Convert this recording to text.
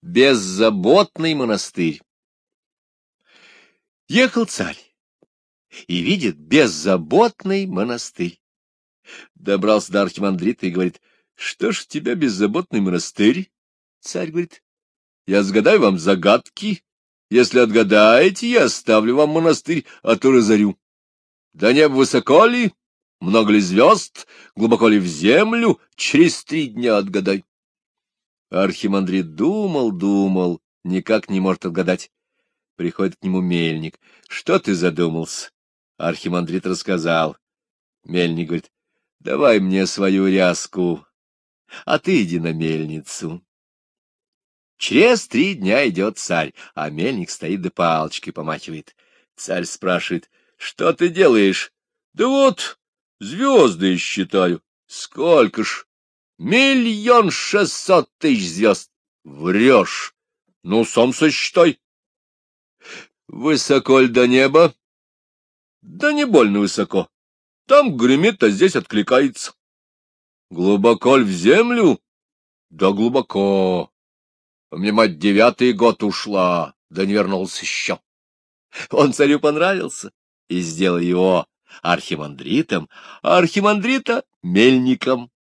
Беззаботный монастырь. Ехал царь и видит беззаботный монастырь. Добрался до архимандрита и говорит, что ж тебя беззаботный монастырь? Царь говорит, я сгадаю вам загадки. Если отгадаете, я оставлю вам монастырь, а то разорю. Да небо высоко ли, много ли звезд, глубоко ли в землю, через три дня отгадай. Архимандрит думал, думал, никак не может отгадать. Приходит к нему мельник. — Что ты задумался? Архимандрит рассказал. Мельник говорит, — давай мне свою ряску, а ты иди на мельницу. Через три дня идет царь, а мельник стоит да палочкой помахивает. Царь спрашивает, — что ты делаешь? — Да вот, звезды считаю. — Сколько ж? — Миллион шестьсот тысяч звезд. — Врешь. Ну, сам сосчитай. — Высоко ль до неба? — Да не больно высоко. Там гремит, а здесь откликается. — Глубоко ль в землю? — Да глубоко. У меня мать девятый год ушла, да не вернулся еще. Он царю понравился и сделал его архимандритом, а архимандрита — мельником.